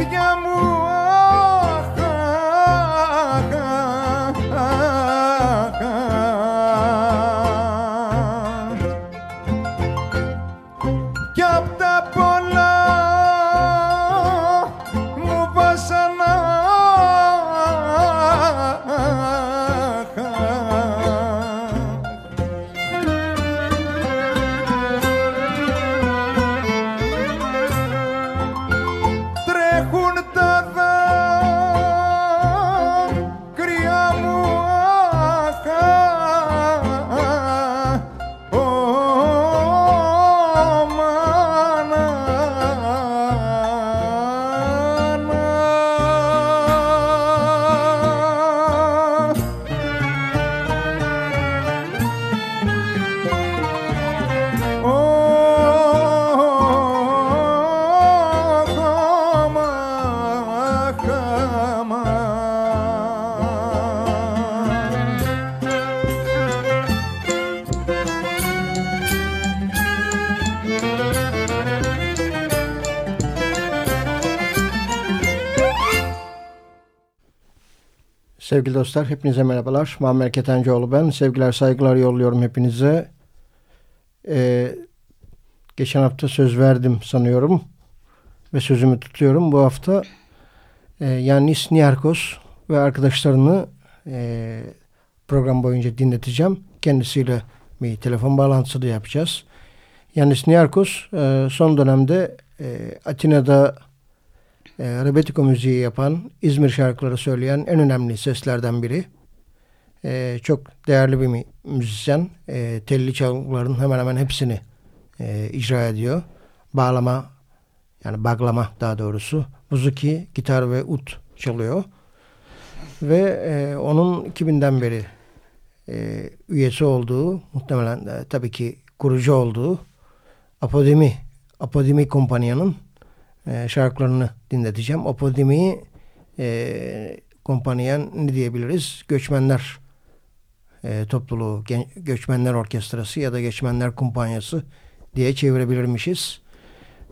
καρδιά μου. Sevgili dostlar hepinize merhabalar. Muammer Ketencoğlu ben. Sevgiler saygılar yolluyorum hepinize. Ee, geçen hafta söz verdim sanıyorum. Ve sözümü tutuyorum. Bu hafta e, Yannis Niarkos ve arkadaşlarını e, program boyunca dinleteceğim. Kendisiyle bir telefon bağlantısı da yapacağız. Yannis Niarkos e, son dönemde e, Atina'da e, rebetiko müziği yapan, İzmir şarkıları söyleyen en önemli seslerden biri. E, çok değerli bir müzisyen. E, telli çalgıların hemen hemen hepsini e, icra ediyor. Bağlama yani baglama daha doğrusu. Buzuki, gitar ve ut çalıyor. Ve e, onun 2000'den beri e, üyesi olduğu, muhtemelen de, tabii ki kurucu olduğu Apodemi, Apodemi kompanyanın e, şarkılarını dinleteceğim. Apodemi e, kompanyen ne diyebiliriz? Göçmenler e, topluluğu, Göçmenler Orkestrası ya da Göçmenler Kumpanyası diye çevirebilirmişiz.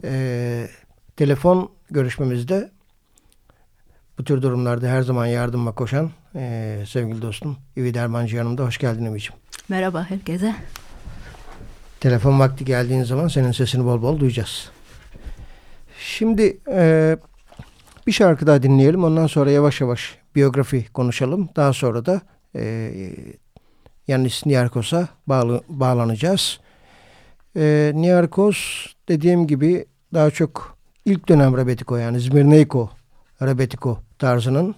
E, telefon görüşmemizde bu tür durumlarda her zaman yardıma koşan e, sevgili dostum İvi Dermancı yanımda. Hoş geldin İvi'ciğim. Merhaba herkese. Telefon vakti geldiğin zaman senin sesini bol bol duyacağız. Şimdi e, bir şarkı daha dinleyelim. Ondan sonra yavaş yavaş biyografi konuşalım. Daha sonra da e, Yannis Niarkos'a bağlı, bağlanacağız. E, Niarkos dediğim gibi daha çok ilk dönem Rebetiko yani Zmirneiko Rebetiko tarzının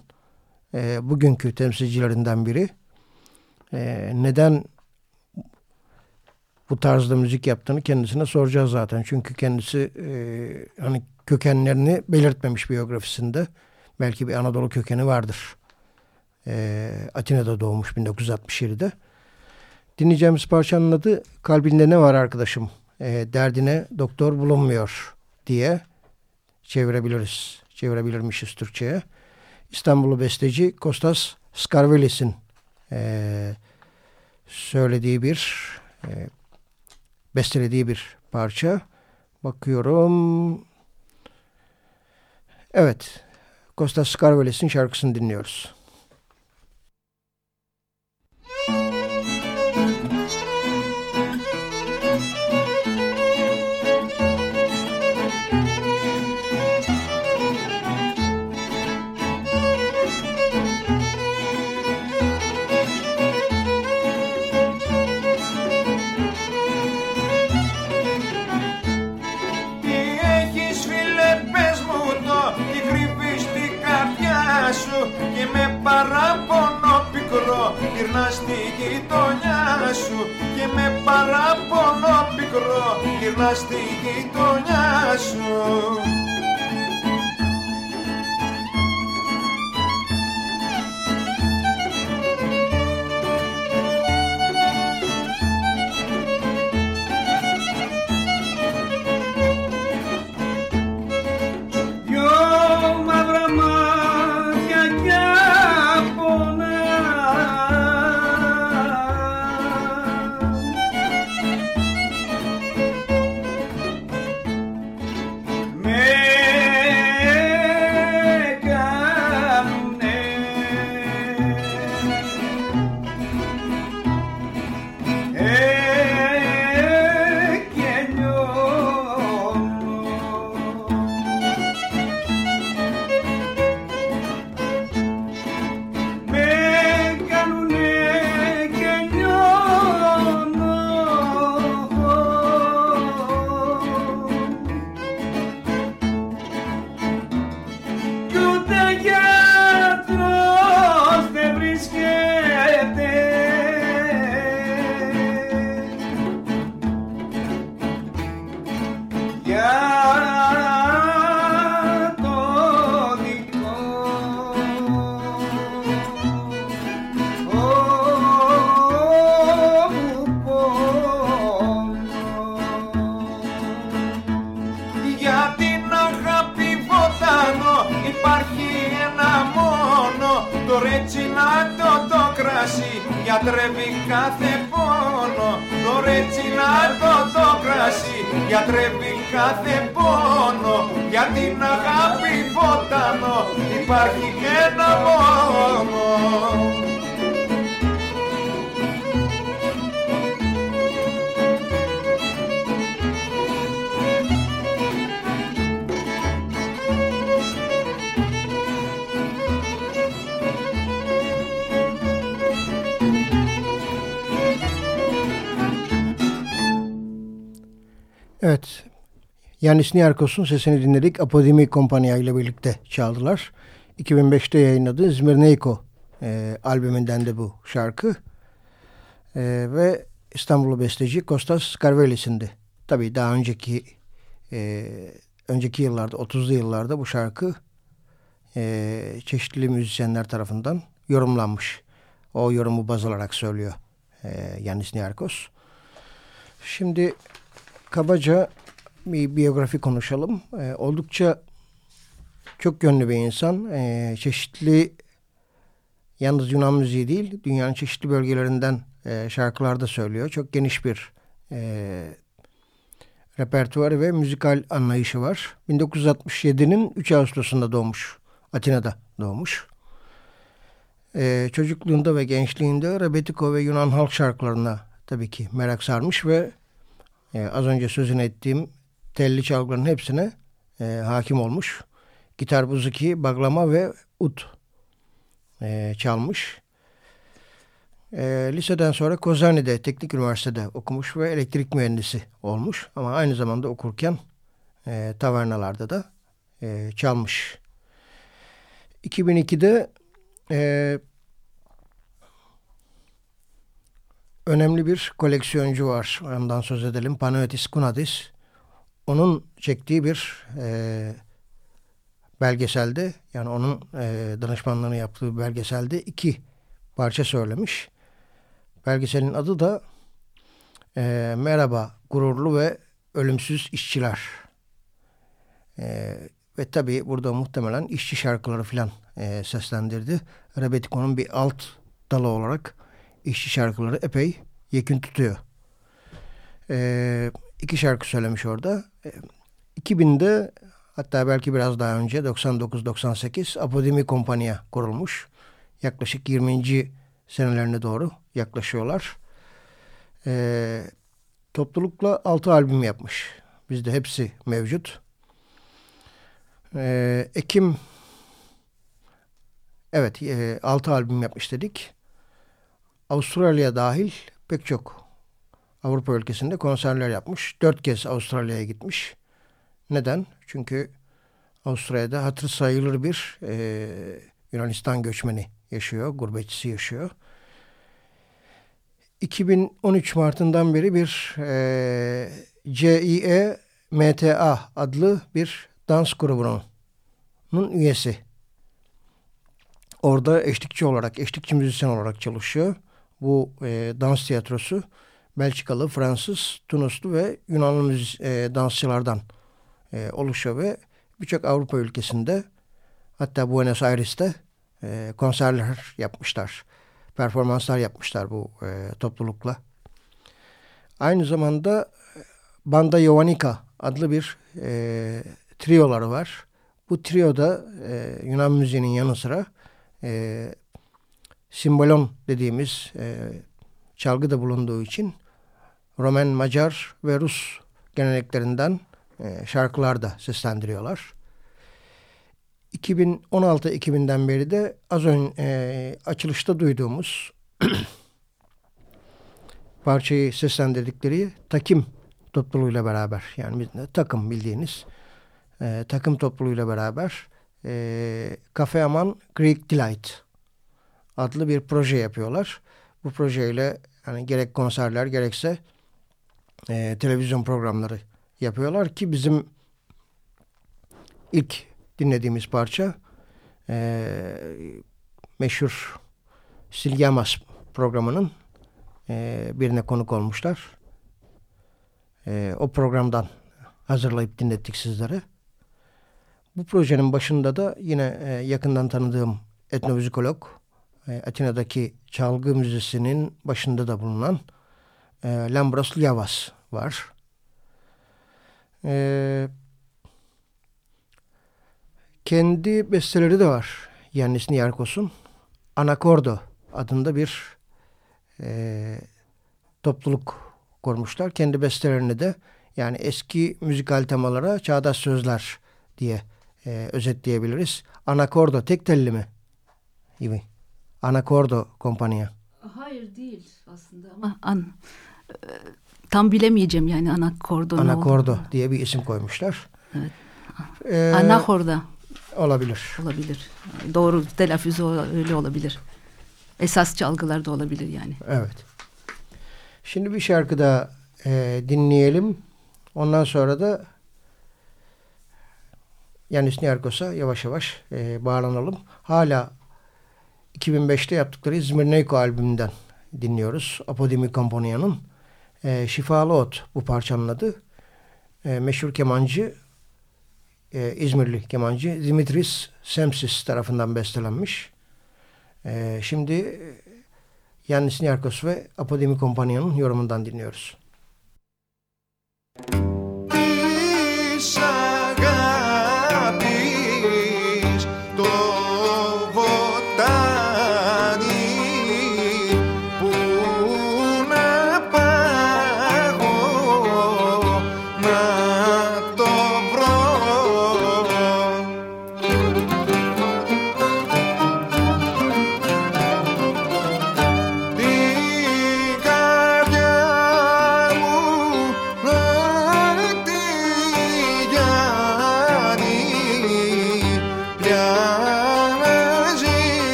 e, bugünkü temsilcilerinden biri. E, neden bu tarzda müzik yaptığını kendisine soracağız zaten. Çünkü kendisi e, hani kökenlerini belirtmemiş biyografisinde. Belki bir Anadolu kökeni vardır. E, Atina'da doğmuş 1967'de. Dinleyeceğimiz parçanın adı Kalbinde Ne Var Arkadaşım? E, derdine doktor bulunmuyor diye çevirebiliriz. Çevirebilirmişiz Türkçe'ye. İstanbullu besteci Kostas Skarvelis'in e, söylediği bir e, bestelediği bir parça. Bakıyorum. Evet. Kostas Skarvelis'in şarkısını dinliyoruz. Πικρό γυρνά στη γειτονιά σου και με παράπονο πικρό. Γυρνά στη γειτονιά σου Yanis Niarkos'un sesini dinledik. Apodemi Kompanya ile birlikte çaldılar. 2005'te yayınladığı Zmirneyko e, albümünden de bu şarkı. E, ve İstanbul'u besteci Kostas Karvelis'indi. Tabii daha önceki e, önceki yıllarda 30'lu yıllarda bu şarkı e, çeşitli müzisyenler tarafından yorumlanmış. O yorumu baz alarak söylüyor e, Yanis Niarkos. Şimdi kabaca bir biyografi konuşalım. E, oldukça çok yönlü bir insan. E, çeşitli yalnız Yunan müziği değil, dünyanın çeşitli bölgelerinden e, şarkılarda söylüyor. Çok geniş bir e, repertuarı ve müzikal anlayışı var. 1967'nin 3 Ağustos'unda doğmuş. Atina'da doğmuş. Ee, çocukluğunda ve gençliğinde Rebetiko ve Yunan halk şarkılarına tabii ki merak sarmış ve e, az önce sözünü ettiğim telli çalgıların hepsine e, hakim olmuş. Gitar, buzuki, baglama ve ut e, çalmış. E, liseden sonra Kozani'de Teknik Üniversitede okumuş ve elektrik mühendisi olmuş. Ama aynı zamanda okurken e, tavernalarda da e, çalmış. 2002'de e, önemli bir koleksiyoncu var. Ondan söz edelim. Panayotis Kunadis. Onun çektiği bir e, belgeselde yani onun e, danışmanlığını yaptığı belgeselde iki parça söylemiş. Belgeselin adı da e, Merhaba Gururlu ve Ölümsüz İşçiler. E, ve tabi burada muhtemelen işçi şarkıları filan e, seslendirdi. Rebetiko'nun bir alt dalı olarak işçi şarkıları epey yekün tutuyor. E, iki şarkı söylemiş orada. E, 2000'de hatta belki biraz daha önce 99-98 Apodemi Kompanya kurulmuş. Yaklaşık 20. senelerine doğru yaklaşıyorlar. E, toplulukla 6 albüm yapmış. Bizde hepsi mevcut. E, Ekim evet e, 6 albüm yapmış dedik. Avustralya dahil pek çok Avrupa ülkesinde konserler yapmış. Dört kez Avustralya'ya gitmiş. Neden? Çünkü Avustralya'da hatır sayılır bir e, Yunanistan göçmeni yaşıyor, gurbetçisi yaşıyor. 2013 Mart'ından beri bir e, CIE MTA adlı bir dans grubunun üyesi. Orada eşlikçi olarak, eşlikçi müzisyen olarak çalışıyor. Bu e, dans tiyatrosu Belçikalı, Fransız, Tunuslu ve Yunanlı e, dansçılardan e, oluşuyor ve birçok Avrupa ülkesinde hatta Buenos Aires'te e, konserler yapmışlar. Performanslar yapmışlar bu e, toplulukla. Aynı zamanda Banda Jovanika adlı bir e, trioları var. Bu trioda e, Yunan müziğinin yanı sıra e, simbolon dediğimiz e, çalgı da bulunduğu için Roman, Macar ve Rus geleneklerinden e, şarkılar da seslendiriyorlar. 2016-2000'den beri de az önce açılışta duyduğumuz parçayı seslendirdikleri Takim topluluğuyla beraber yani takım bildiğiniz e, takım topluluğuyla beraber e, Cafe Aman Greek Delight adlı bir proje yapıyorlar. Bu projeyle yani gerek konserler gerekse e, televizyon programları yapıyorlar ki bizim ilk dinlediğimiz parça e, meşhur Silgamas programının e, birine konuk olmuşlar. E, o programdan hazırlayıp dinlettik sizlere. Bu projenin başında da yine e, yakından tanıdığım etnomüzikolog, e, Atina'daki çalgı müzesinin başında da bulunan e, Lambros Liavas var. E, kendi besteleri de var Yannis Niarkos'un. Anakordo adında bir e, topluluk kurmuşlar. Kendi bestelerini de yani eski müzikal temalara çağdaş sözler diye e, özetleyebiliriz. Anakordo tek telli mi? Gibi. Anakordo kompanya. Hayır değil aslında ama an, tam bilemeyeceğim yani anakordo. Anakordo oldu? diye bir isim koymuşlar. Evet. Ee, Anakorda olabilir. olabilir. Doğru telaffuzu öyle olabilir. Esas çalgılar da olabilir yani. Evet. Şimdi bir şarkı daha e, dinleyelim. Ondan sonra da Yanis Niarkos'a yavaş yavaş e, bağlanalım. Hala 2005'te yaptıkları İzmir Neyko albümünden dinliyoruz. Apodemi Kampanya'nın e, Şifalı Ot bu parçanın adı. E, meşhur kemancı e, İzmirli kemancı Dimitris Semsis tarafından bestelenmiş. Ee, e, şimdi Yannis Niarkos ve Apodemi Kompanya'nın yorumundan dinliyoruz. Müzik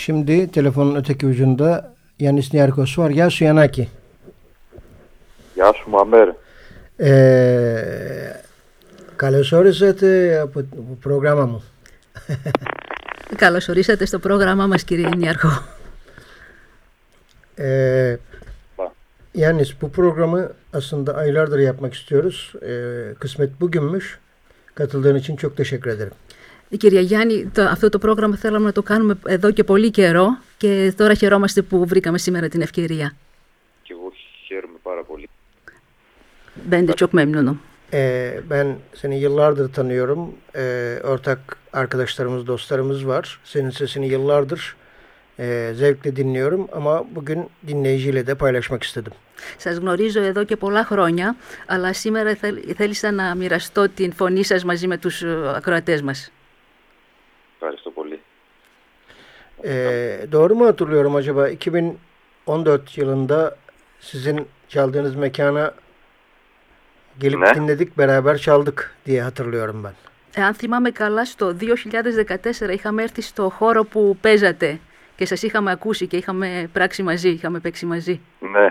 şimdi telefonun öteki ucunda Yanis Niarkos var. Gel Suyanaki. Γεια σου Μαμέρ. Ε, καλώς όρισατε από το πρόγραμμα μου. Καλώς ορίσατε στο πρόγραμμά μας κύριε Νιάρχο. Ee, Bak. Yanis bu programı aslında aylardır yapmak istiyoruz. Ee, kısmet bugünmüş. Katıldığın için çok teşekkür ederim. Κυρία Γιάννη, το, αυτό το πρόγραμμα θέλαμε να το κάνουμε εδώ και πολύ καιρό και τώρα χαιρόμαστε που βρήκαμε σήμερα την ευκαιρία. Και εγώ χαίρομαι πάρα πολύ. Ben de çok memnunum. Ee, ben seni yıllardır tanıyorum. Ee, ortak arkadaşlarımız, dostlarımız var. Senin sesini yıllardır e, zevkle dinliyorum ama bugün dinleyiciyle de paylaşmak istedim. Σας γνωρίζω εδώ και πολλά χρόνια, αλλά σήμερα θέλ- θέλησα να μοιραστώ την φωνή σας μαζί με τους ε, ακροατές μας. Ευχαριστώ πολύ. Ee, doğru mu hatırlıyorum acaba; 2014 yılında sizin çaldığınız mekana gelip Ne? dinledik beraber çaldık diye hatırlıyorum ben. Εάν θυμάμαι καλά, στο 2014 είχαμε έρθει στο χώρο που παίζατε και σας είχαμε ακούσει και είχαμε πράξει μαζί, είχαμε παίξει μαζί. Ναι,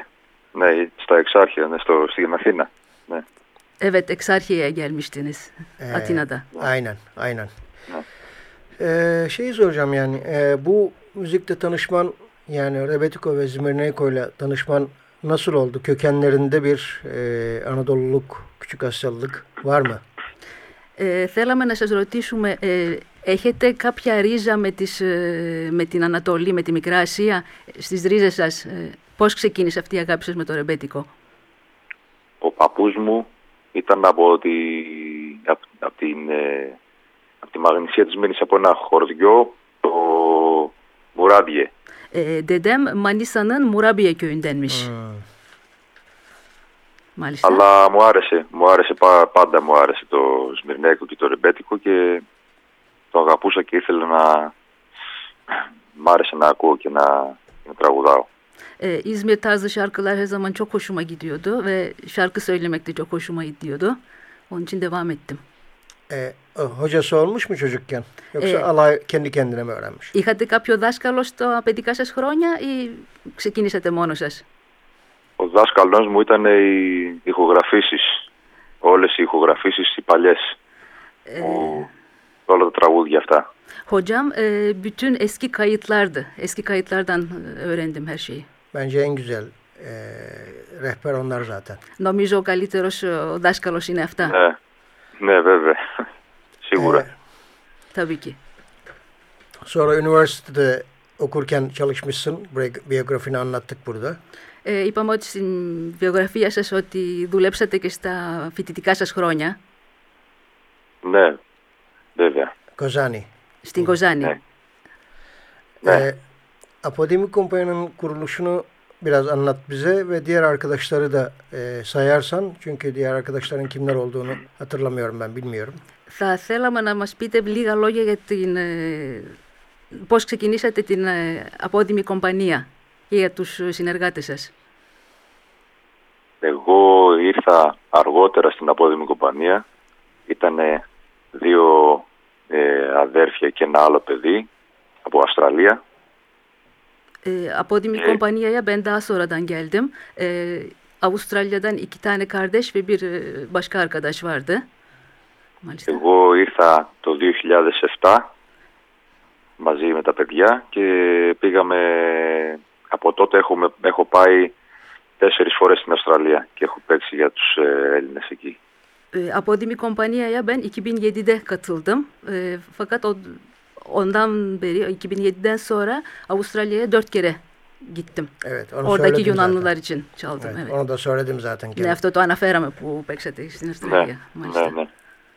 ναι, στα εξάρχεια, ναι, στο, στην Αθήνα. Ναι. Evet, Exarchia'ya gelmiştiniz Ee, Atina'da. Aynen, aynen. Ee, şeyi soracağım yani e, bu müzikte tanışman yani Rebetiko ve Zmirneko ile tanışman nasıl oldu? Kökenlerinde bir e, Anadoluluk, Küçük Asyalılık var mı? Ε, θέλαμε να σας ρωτήσουμε, ε, έχετε κάποια ρίζα με, τις, ε, με την Ανατολή, με τη Μικρά Ασία, ε, στις ρίζες σας; Ε, πώς ξεκίνησε αυτή η αγάπη σας με το ρεμπέτικο; Ο παππούς μου ήταν από, τη, από, από την, ε, από τη Μαγνησία της Μήνης από ένα χωριό, το Μουράδιε. Ε, dedem Manisa'nın Murabiye köyündenmiş. Maalesef. Αλλά μου άρεσε, μου άρεσε πα- πάντα μου άρεσε το Σμυρνέκο και το Ρεμπέτικο και το αγαπούσα και ήθελα να... Μ' άρεσε να ακούω και να, να τραγουδάω. Ee, İzmir tarzı şarkılar her zaman çok hoşuma gidiyordu ve şarkı söylemek de çok hoşuma gidiyordu. Onun için devam ettim. E, o hocası olmuş mu çocukken? Yoksa Ee, alay kendi kendine mi öğrenmiş? Είχατε κάποιο δάσκαλο στα παιδικά σας χρόνια ή ξεκίνησατε μόνος σας; Ο δάσκαλός μου ήταν οι ηχογραφήσεις, όλες οι ηχογραφήσεις οι παλιές, που, όλα τα τραγούδια αυτά. Hocam e, bütün eski kayıtlardı. Eski kayıtlardan e, öğrendim her şeyi. Bence en güzel e, rehber onlar zaten. Νομίζω ο καλύτερος ε, δάσκαλος είναι αυτά. Ναι, ναι βέβαια, σίγουρα. E, Tabii ki. sonra üniversitede okurken çalışmışsın. Bi- Biyografini anlattık burada. Ε, είπαμε ότι στην βιογραφία σας ότι δουλέψατε και στα φοιτητικά σας χρόνια Ναι, βέβαια. Kozani. στην Κοζάνη. Ναι. E, Ναι. Apodemi Kompanya'nın kuruluşunu biraz anlat bize ve diğer arkadaşları da e, sayarsan. Çünkü diğer arkadaşların kimler olduğunu hatırlamıyorum ben bilmiyorum. Θα θέλαμε να μας πείτε λίγα λόγια για την, ε, πώς ξεκινήσατε την ε, απόδημη κομπανία και για τους ε, συνεργάτες σας. Εγώ ήρθα αργότερα στην απόδημη κομπανία. Ήταν δύο ε, αδέρφια και ένα άλλο παιδί από Αυστραλία. E, apodemi Evet. kompanyaya ben daha sonradan geldim. E, Avustralya'dan iki tane kardeş ve bir e, başka arkadaş vardı. Εγώ ήρθα το 2007 μαζί με τα παιδιά και πήγαμε από τότε έχω πάει τέσσερις φορές στην Αυστραλία και έχω παίξει για τους ε, Έλληνες εκεί. Από την Κωνπία, η κυβέρνηση Ειδενέ. Και αυτό το αναφέραμε που παίρσατε στην Ευστραλία. Ναι, ναι,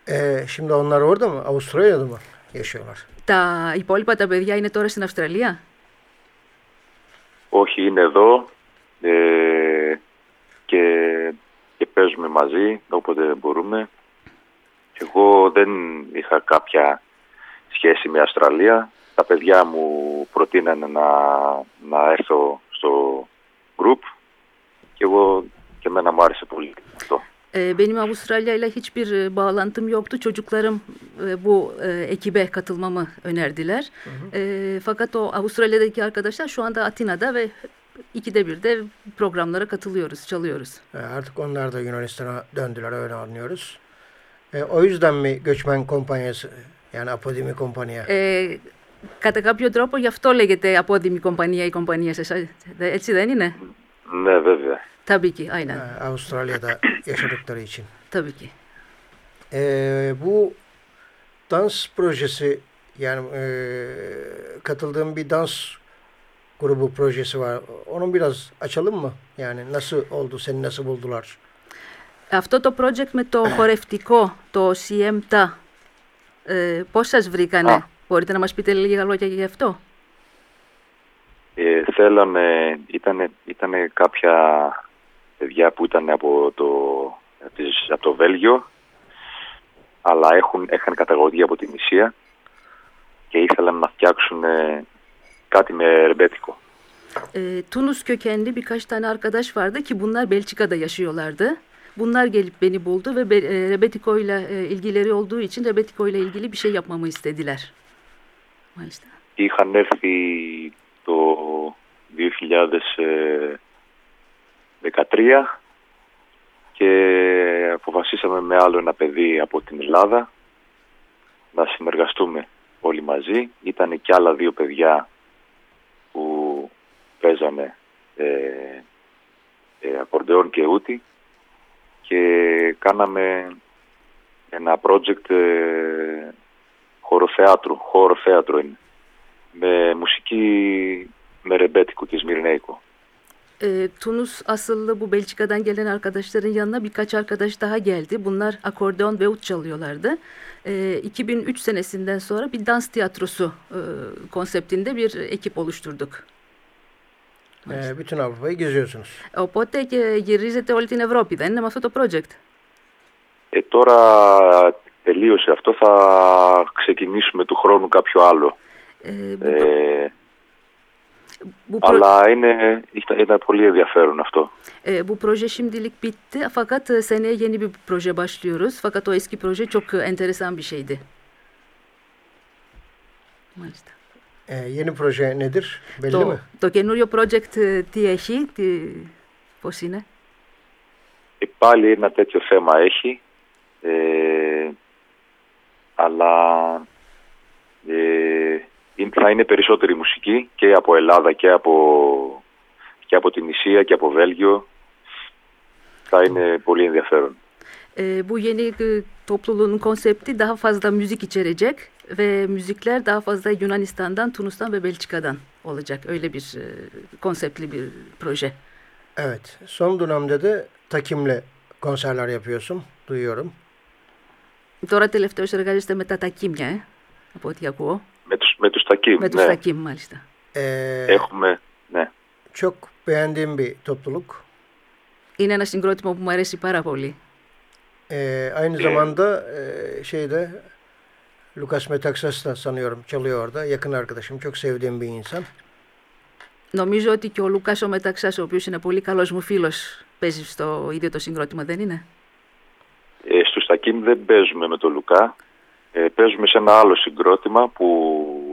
μάλιστα. ναι, ναι. E, şimdi onlar orada mı? Avustralya'da mı yaşıyorlar? Τα υπόλοιπα τα παιδιά είναι τώρα στην Αυστραλία; Όχι, είναι εδώ ε, και, και παίζουμε μαζί όποτε μπορούμε. Εγώ δεν είχα κάποια σχέση με Αυστραλία. Τα παιδιά μου προτείνανε να, να έρθω στο group και εγώ και εμένα μου άρεσε πολύ αυτό. Ee, benim Avustralya ile hiçbir e, bağlantım yoktu. Çocuklarım e, bu e, ekibe katılmamı önerdiler. E, fakat o Avustralya'daki arkadaşlar şu anda Atina'da ve ikide bir de programlara katılıyoruz, çalıyoruz. E, artık onlar da Yunanistan'a döndüler öyle anlıyoruz. E, o yüzden mi göçmen kompanyası yani Apodemi kompanya? Ε, κατά κάποιο τρόπο γι' αυτό λέγεται απόδημη κομπανία η κομπανία σας. Ε, Έτσι δεν είναι? Ναι, βέβαια. Tabii ki, aynen. E, Avustralya'da yaşadıkları için. Tabii ki. E, bu dans projesi yani e, katıldığım bir dans grubu projesi var. Onu biraz açalım mı? Yani nasıl oldu? Seni nasıl buldular? Αυτό το project με το χορευτικό, το CMTA, ε, πώς σας βρήκανε, Α. μπορείτε να μας πείτε λίγα λόγια γι' αυτό. Ε, θέλαμε, ήταν, ήτανε κάποια παιδιά που ήταν από το, από τις- από το Βέλγιο, αλλά έχουν, είχαν καταγωγή από την Ισία και ήθελαν να φτιάξουν ε, κάτι με ρεμπέτικο. E, Tunus kökenli birkaç tane arkadaş vardı ki bunlar Belçika'da yaşıyorlardı. Bunlar gelip beni buldu ve Be- e, Rebetiko ile e, ilgileri olduğu için Rebetiko ile ilgili bir şey yapmamı istediler. Μάλιστα. Είχαν έρθει το 2013 και αποφασίσαμε με άλλο ένα παιδί από την Ελλάδα να συνεργαστούμε όλοι μαζί. Ήταν και άλλα δύο παιδιά που παίζανε ε, ε, ακορντεόν και ούτι και κάναμε ένα project ε, χωροθεάτρου, χώρο θέατρο είναι, με μουσική με ρεμπέτικο και σμυρνέικο. E, Tunus asıllı bu Belçika'dan gelen arkadaşların yanına birkaç arkadaş daha geldi. Bunlar akordeon ve ut çalıyorlardı. E, 2003 senesinden sonra bir dans tiyatrosu e, konseptinde bir ekip oluşturduk. E, bütün Avrupa'yı geziyorsunuz. Οπότε και γυρίζετε όλη την Ευρώπη, δεν είναι με αυτό το project. Ε, τώρα τελείωσε αυτό, θα ξεκινήσουμε του χρόνου κάποιο άλλο. E, bu, Ε, bu, pro- αλλά είναι, ήταν, ήταν πολύ ενδιαφέρον αυτό. e, bu proje şimdilik bitti fakat e, seneye yeni bir proje başlıyoruz. Fakat o eski proje çok e, enteresan bir şeydi. Μάλιστα. E, yeni proje nedir? Belli Το, mi? το καινούριο project ε, τι έχει, τι, πώς είναι. Ε, πάλι ένα τέτοιο θέμα έχει, ε, αλλά ε, είναι- θα είναι περισσότερη muziki και από Ελλάδα και από, και από την Ισία και από Βέλγιο. Θα είναι πολύ ενδιαφέρον. E, bu yeni e, topluluğun konsepti daha fazla müzik içerecek ve müzikler daha fazla Yunanistan'dan, Tunus'tan ve Belçika'dan olacak. Öyle bir e, konseptli bir proje. Evet. Son dönemde de takimle konserler yapıyorsun. Duyuyorum. Τώρα τελευταίως εργάζεστε με τα τακίμια, ε, από ό,τι ακούω. Με τους, με τους Τακίμ, Με τους ναι. τακίμ, μάλιστα. E, Έχουμε, ναι. çok beğendiğim bir topluluk. Είναι ένα συγκρότημα που μου αρέσει πάρα πολύ. E, aynı Ee, zamanda e, şeyde Lucas Metaxas da sanıyorum çalıyor orada. Yakın arkadaşım. Çok sevdiğim bir insan. Νομίζω ότι και ο Λούκας ο Μεταξάς, ο οποίος είναι πολύ καλός μου φίλος, παίζει στο ίδιο το συγκρότημα, δεν είναι; Ε, στους Τακίμ δεν παίζουμε με τον Λουκά. Ε, παίζουμε σε ένα άλλο συγκρότημα που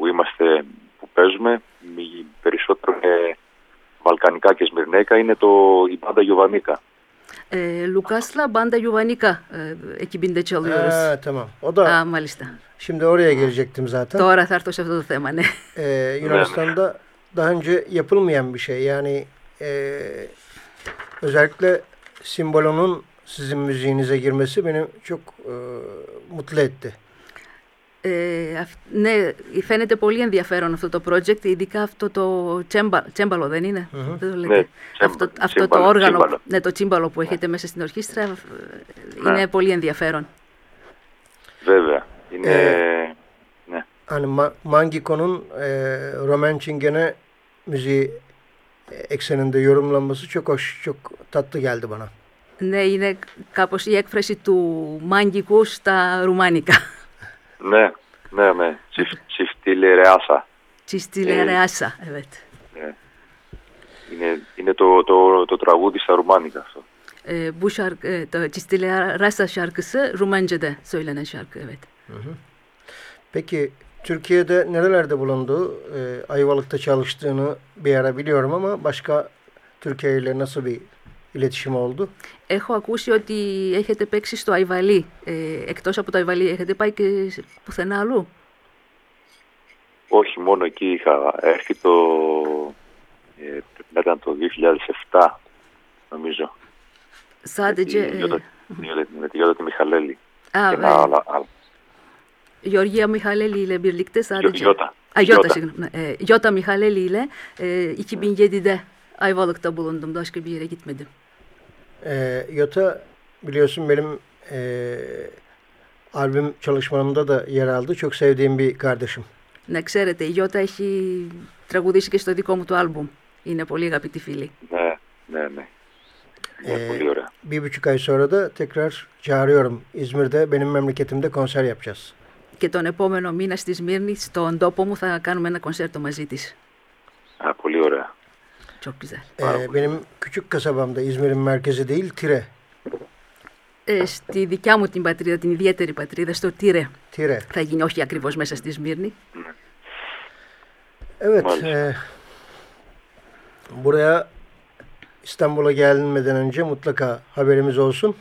είμαστε, που παίζουμε μη- περισσότερο με βαλκανικά και σμυρνέικα. Είναι το, η μπάντα Γιωβανίκα. E, Lukas'la Banda Yuvanika e, ekibinde çalıyoruz. Ha, tamam. O da Aa, μάλιστα. şimdi oraya gelecektim zaten. Τώρα θα έρθω σε αυτό το θέμα, ναι. Ee, Yunanistan'da daha önce yapılmayan bir şey. Yani e, özellikle simbolonun sizin müziğinize girmesi beni çok e, mutlu etti. Ε, αυ- ναι, φαίνεται πολύ ενδιαφέρον αυτό το project, ειδικά αυτό το τσέμπα, τσέμπαλο, δεν είναι; Δεν το λέτε; Ναι, τσέμπα- αυτό, αυτό το τσίμπαλο, όργανο, τσίμπαλο. ναι, το τσίμπαλο που έχετε μέσα στην ορχήστρα ε, Ναι. είναι πολύ ενδιαφέρον. Βέβαια. Είναι, Ε, ναι. Hani Ma- Mangiko'nun e, Roman Çingene müziği ekseninde yorumlanması çok hoş, çok tatlı geldi bana. Ναι, είναι κάπως η έκφραση του μάγκικου στα ρουμάνικα. ναι, ναι, ναι. Τσιφ- Τσιφτιλερεάσα. Τσιστιλερεάσα, evet. Ναι. Είναι, είναι το, το, το τραγούδι στα ρουμάνικα αυτό. E, bu şarkı, e, to- Çistilerasa şarkısı Rumenca'da söylenen şarkı, evet. Peki Türkiye'de nerelerde bulundu? E, Ayvalık'ta çalıştığını bir ara biliyorum ama başka Türkiye ile nasıl bir iletişim oldu? Έχω ακούσει ότι έχετε παίξει στο Αϊβαλί. Ε, εκτός από το Αϊβαλί, έχετε πάει και σε- πουθενά αλλού; Όχι, μόνο εκεί είχα έρθει το... Ε, ήταν το 2007, νομίζω. Sadece Με τη e, Γιώτα- με τη Γιώτα τη Μιχαλέλη. a, Και ένα e, άλλο- άλλο. Γεωργία Μιχαλέλη ile birlikte sadece... Γιώτα. A, Yota, Yota. şey, e, Yota Mihaleli ile e, 2007'de Ayvalık'ta bulundum. Başka bir yere gitmedim. E, Yota biliyorsun benim e, albüm çalışmamda da yer aldı. Çok sevdiğim bir kardeşim. Να ξέρετε, η Γιώτα έχει τραγουδήσει και στο δικό μου το άλμπουμ. Είναι πολύ αγαπητή φίλη. Ναι, ναι, ναι. Είναι Ε, πολύ ωραία. Bir buçuk ay sonra da tekrar çağırıyorum. İzmir'de benim memleketimde konser yapacağız. Και τον επόμενο μήνα στη Σμύρνη, στον τόπο μου, θα κάνουμε ένα κονσέρτο μαζί της. Α, πολύ ωραία. Çok güzel. E, benim küçük kasabamda İzmir'in merkezi değil Tire. Ε, στη δικιά μου την πατρίδα, την ιδιαίτερη πατρίδα, στο Τύρε, Tire. θα γίνει όχι ακριβώς μέσα στη Σμύρνη. Evet. Maalesef. e, buraya İstanbul'a gelmeden önce mutlaka haberimiz olsun.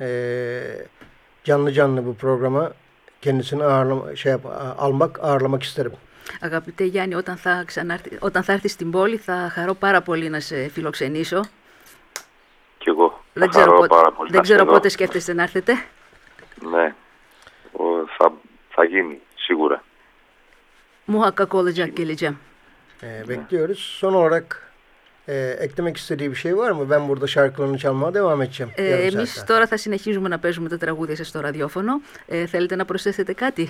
E, canlı canlı bu programa kendisini ağırlama, şey yap, almak, ağırlamak isterim. Αγαπητέ Γιάννη, όταν θα, ξανάρθει, όταν θα έρθεις στην πόλη θα χαρώ πάρα πολύ να σε φιλοξενήσω. Κι εγώ. Δεν θα ξέρω, χαρώ πότε, πάρα πολύ δεν να ξέρω σε δω. πότε σκέφτεστε να έρθετε. Ναι. Ο, θα, θα γίνει, σίγουρα. Muhakkak olacak geleceğim. E, bekliyoruz. Son olarak e, eklemek istediği bir şey var mı? Ben burada şarkılarını çalmaya devam edeceğim. Ε, yarım εμείς saat daha. τώρα θα συνεχίζουμε να παίζουμε τα τραγούδια σας στο ραδιόφωνο. Ε, θέλετε να προσθέσετε κάτι;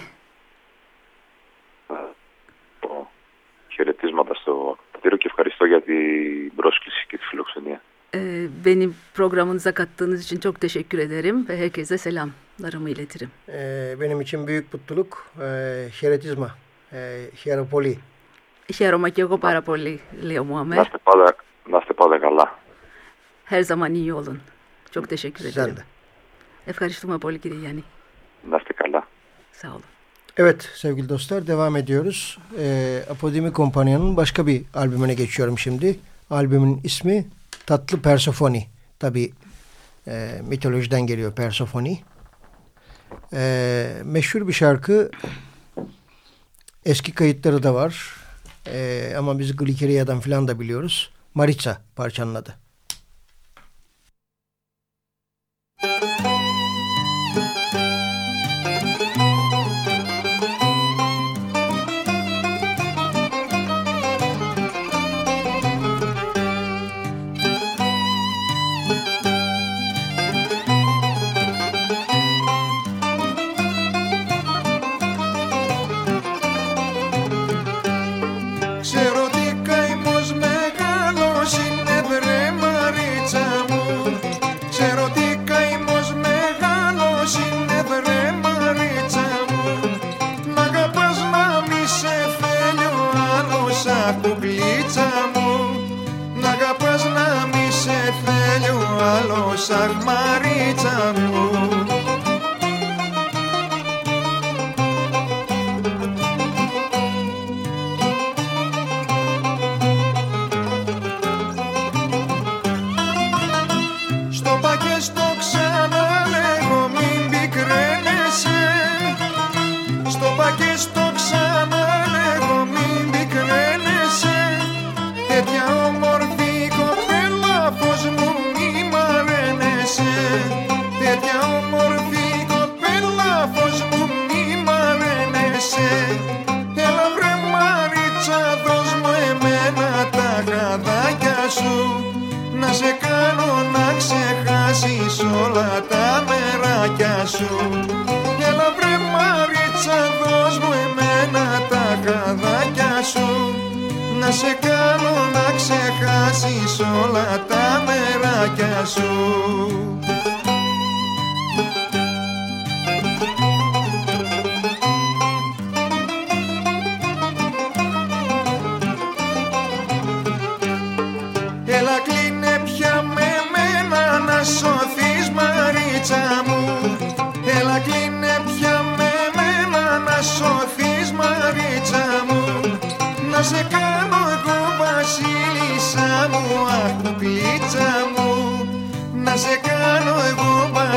ευχαριστώ για την πρόσκληση και τη φιλοξενία. Ee, beni programınıza kattığınız için çok teşekkür ederim ve herkese selamlarımı iletirim. E, benim için büyük mutluluk. E, χαιρετίσμα. E, χαιροπολί. Χαίρομαι και εγώ πάρα πολύ, λέει ο Να Μουαμέρ. είστε πάντα, να είστε πάντα καλά. Her zaman iyi olun. Çok teşekkür Sen ederim. de. Ευχαριστούμε πολύ κύριε Γιάννη. Να είστε καλά. Sağ olun. Evet sevgili dostlar devam ediyoruz. E, Apodemi Kompanya'nın başka bir albümüne geçiyorum şimdi. Albümün ismi Tatlı Persofoni. Tabi e, mitolojiden geliyor Persofoni. E, meşhur bir şarkı. Eski kayıtları da var. E, ama biz Glikeria'dan falan da biliyoruz. Maritza parçanın adı.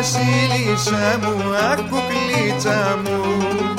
Βασίλισσα μου αχ κουκλίτσα μου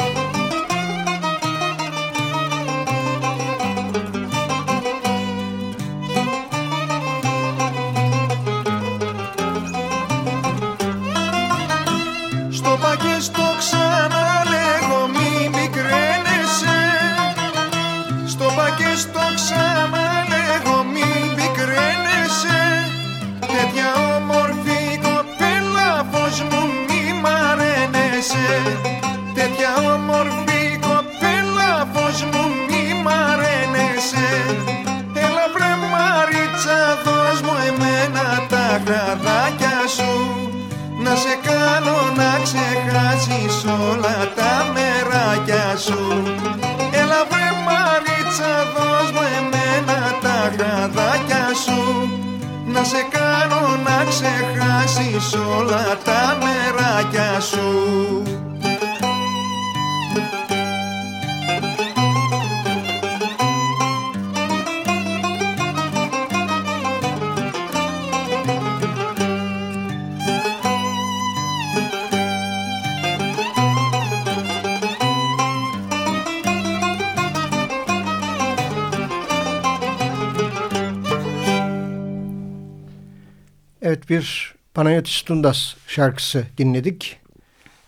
bir Panayotis Tundas şarkısı dinledik.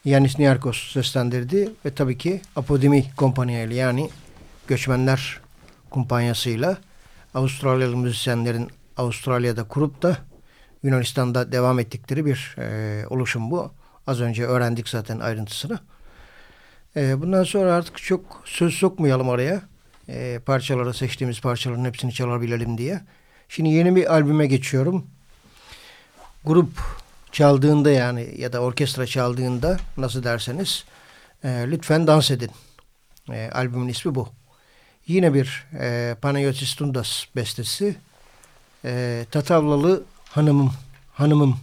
Yanis Niarkos seslendirdi ve tabii ki Apodemi Kompanyayla yani Göçmenler Kumpanyası'yla Avustralyalı müzisyenlerin Avustralya'da kurup da Yunanistan'da devam ettikleri bir e, oluşum bu. Az önce öğrendik zaten ayrıntısını. E, bundan sonra artık çok söz sokmayalım araya. E, parçaları seçtiğimiz parçaların hepsini çalabilelim diye. Şimdi yeni bir albüme geçiyorum grup çaldığında yani ya da orkestra çaldığında nasıl derseniz e, lütfen dans edin. E, albümün ismi bu. Yine bir e, Panayotis Tundas bestesi. E, Tatavlalı Hanımım. Hanımım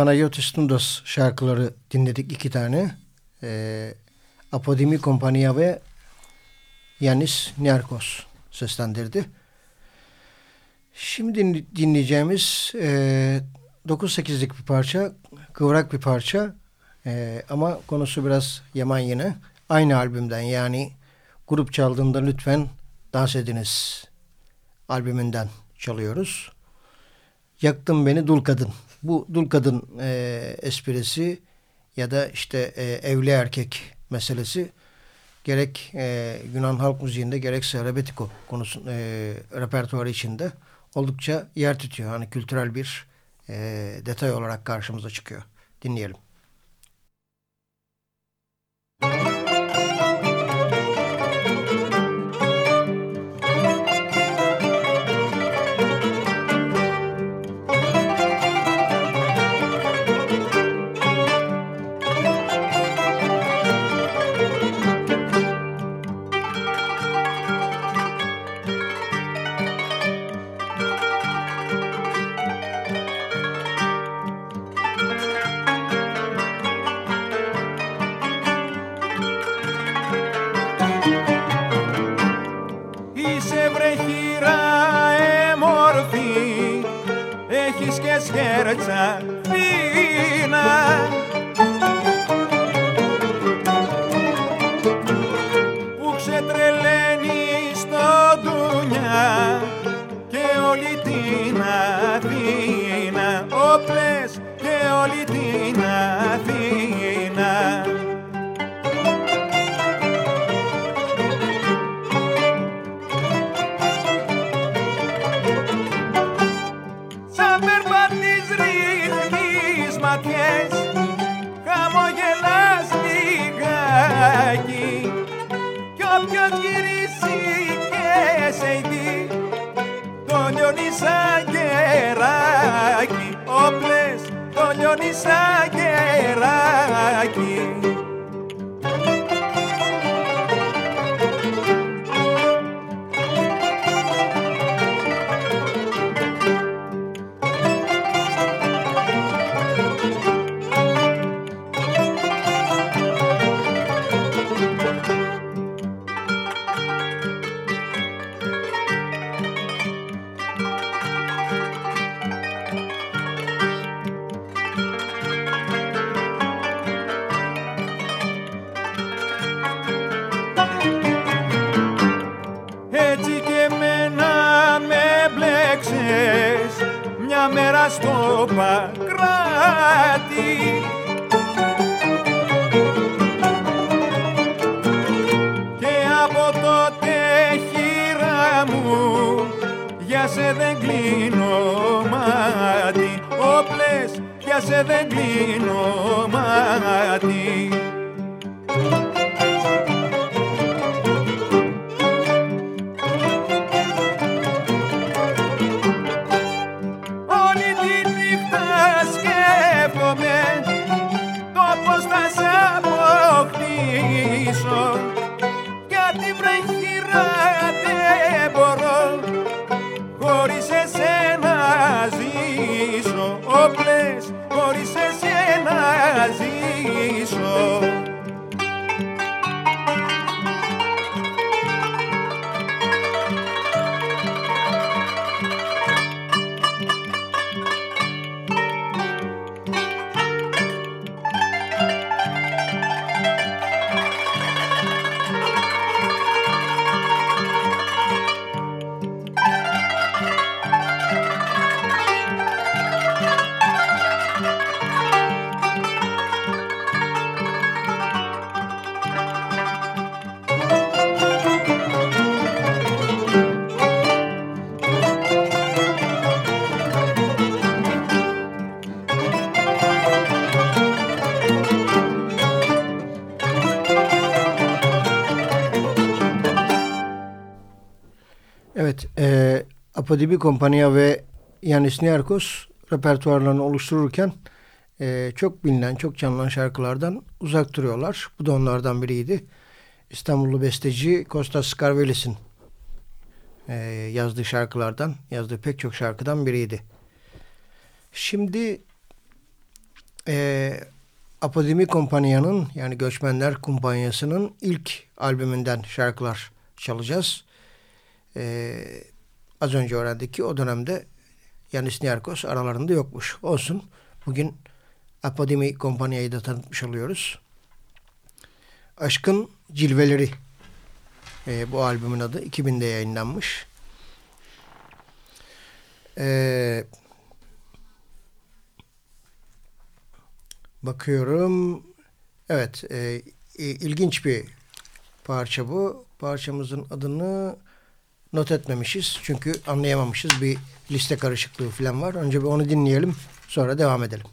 Panayotis Tundas şarkıları dinledik iki tane. Ee, Apodemi Kompanya ve Yanis Niarkos seslendirdi. Şimdi dinleyeceğimiz e, 9-8'lik bir parça, kıvrak bir parça e, ama konusu biraz yaman yine. Aynı albümden yani grup çaldığında lütfen dans ediniz albümünden çalıyoruz. Yaktın beni dul kadın. Bu dul kadın e, esprisi ya da işte e, evli erkek meselesi gerek e, Yunan halk müziğinde gerekse rebetiko konusu e, repertuarı içinde oldukça yer tutuyor. Hani kültürel bir e, detay olarak karşımıza çıkıyor. Dinleyelim. Σκέρτσα φίνα που ξετρελαίνει στο ντουνιά και όλη την Αθήνα. Όπλες και όλη την Αθήνα σαν κεράκι Apodibi Kompanya ve Yanis Niarkos repertuarlarını oluştururken e, çok bilinen, çok canlanan şarkılardan uzak duruyorlar. Bu da onlardan biriydi. İstanbullu besteci Kostas Skarvelis'in e, yazdığı şarkılardan, yazdığı pek çok şarkıdan biriydi. Şimdi e, Apodemi Kompanya'nın yani Göçmenler Kumpanyası'nın ilk albümünden şarkılar çalacağız. E, az önce öğrendik ki o dönemde Yanis Niarkos aralarında yokmuş. Olsun. Bugün Apodemi Kompanya'yı da tanıtmış oluyoruz. Aşkın Cilveleri e, bu albümün adı. 2000'de yayınlanmış. Eee Bakıyorum. Evet. E, ilginç bir parça bu. Parçamızın adını not etmemişiz. Çünkü anlayamamışız. Bir liste karışıklığı falan var. Önce bir onu dinleyelim. Sonra devam edelim.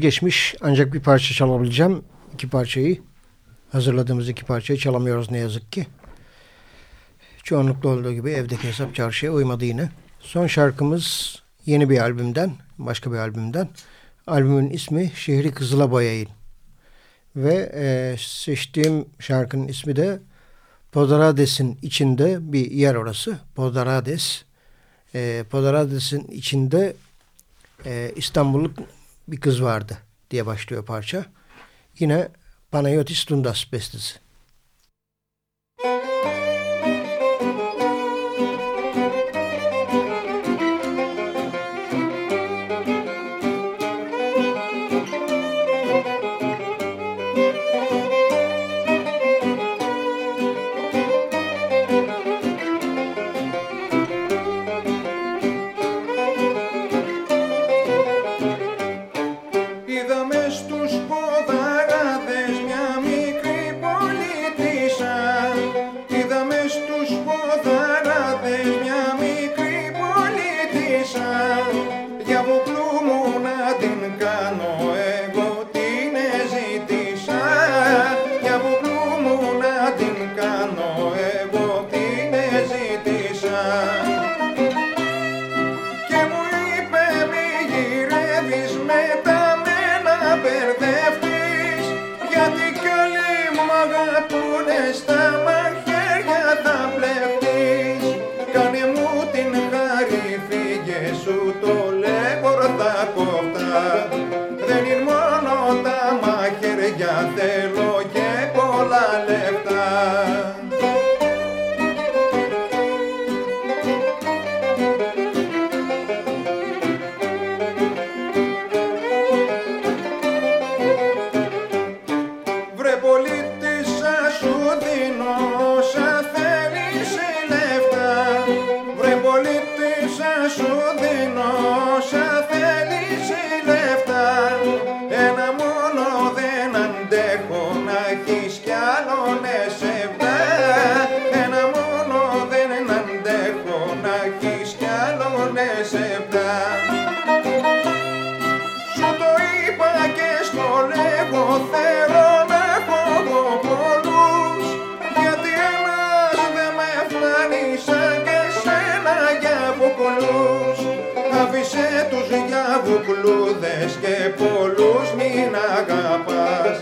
Geçmiş ancak bir parça çalabileceğim. iki parçayı hazırladığımız iki parçayı çalamıyoruz ne yazık ki. Çoğunlukla olduğu gibi evdeki hesap çarşıya uymadı yine. Son şarkımız yeni bir albümden, başka bir albümden. Albümün ismi Şehri Kızıla Boyayın. Ve e, seçtiğim şarkının ismi de Podarades'in içinde bir yer orası. Podarades. E, Podarades'in içinde e, İstanbul'luk bir kız vardı diye başlıyor parça. Yine Panayotis Dundas bestesi. Αγαπάς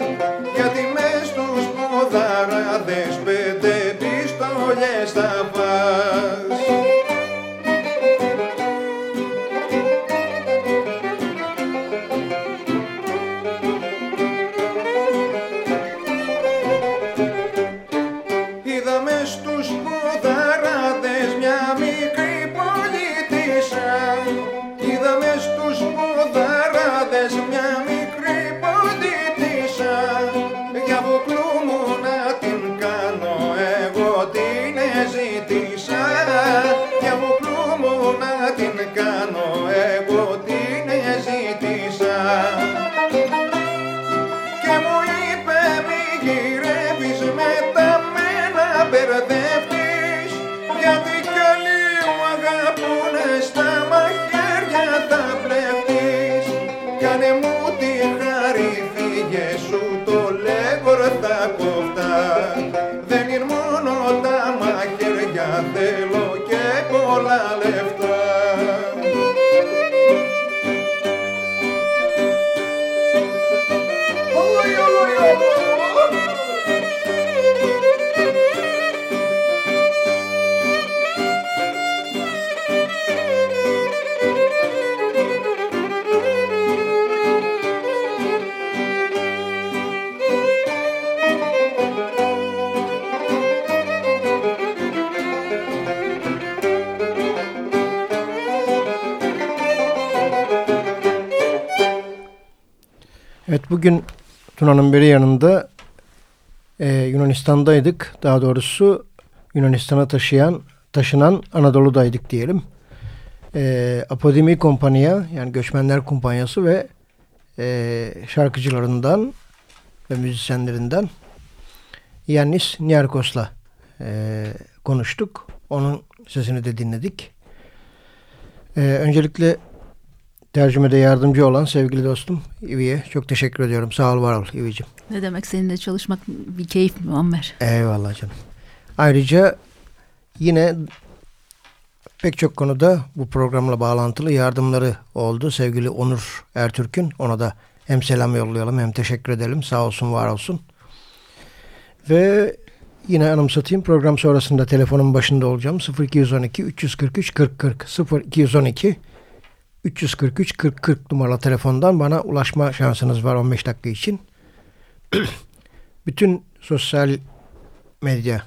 γιατί μες στους ποδαράδες πέντε πιστόλιες θα πας Bugün Tuna'nın beri yanında e, Yunanistan'daydık. Daha doğrusu Yunanistan'a taşıyan taşınan Anadolu'daydık diyelim. E, Apodemi Kompanya yani Göçmenler Kumpanyası ve e, şarkıcılarından ve müzisyenlerinden Yannis Niarkos'la e, konuştuk. Onun sesini de dinledik. E, öncelikle tercümede yardımcı olan sevgili dostum İvi'ye çok teşekkür ediyorum. Sağ ol, var ol İvi'cim. Ne demek seninle çalışmak bir keyif Muammer. Eyvallah canım. Ayrıca yine pek çok konuda bu programla bağlantılı yardımları oldu. Sevgili Onur Ertürk'ün ona da hem selam yollayalım hem teşekkür edelim. Sağ olsun, var olsun. Ve yine anımsatayım program sonrasında telefonun başında olacağım. 0212 343 40 40 0212 343 40 40 numaralı telefondan bana ulaşma şansınız var 15 dakika için. Bütün sosyal medya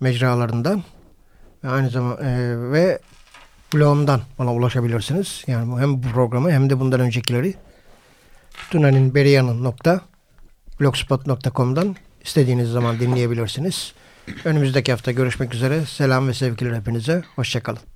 mecralarından ve aynı zamanda e, ve blogumdan bana ulaşabilirsiniz. Yani hem bu programı hem de bundan öncekileri tunaninberiyanın.blogspot.com'dan istediğiniz zaman dinleyebilirsiniz. Önümüzdeki hafta görüşmek üzere. Selam ve sevgiler hepinize. Hoşçakalın.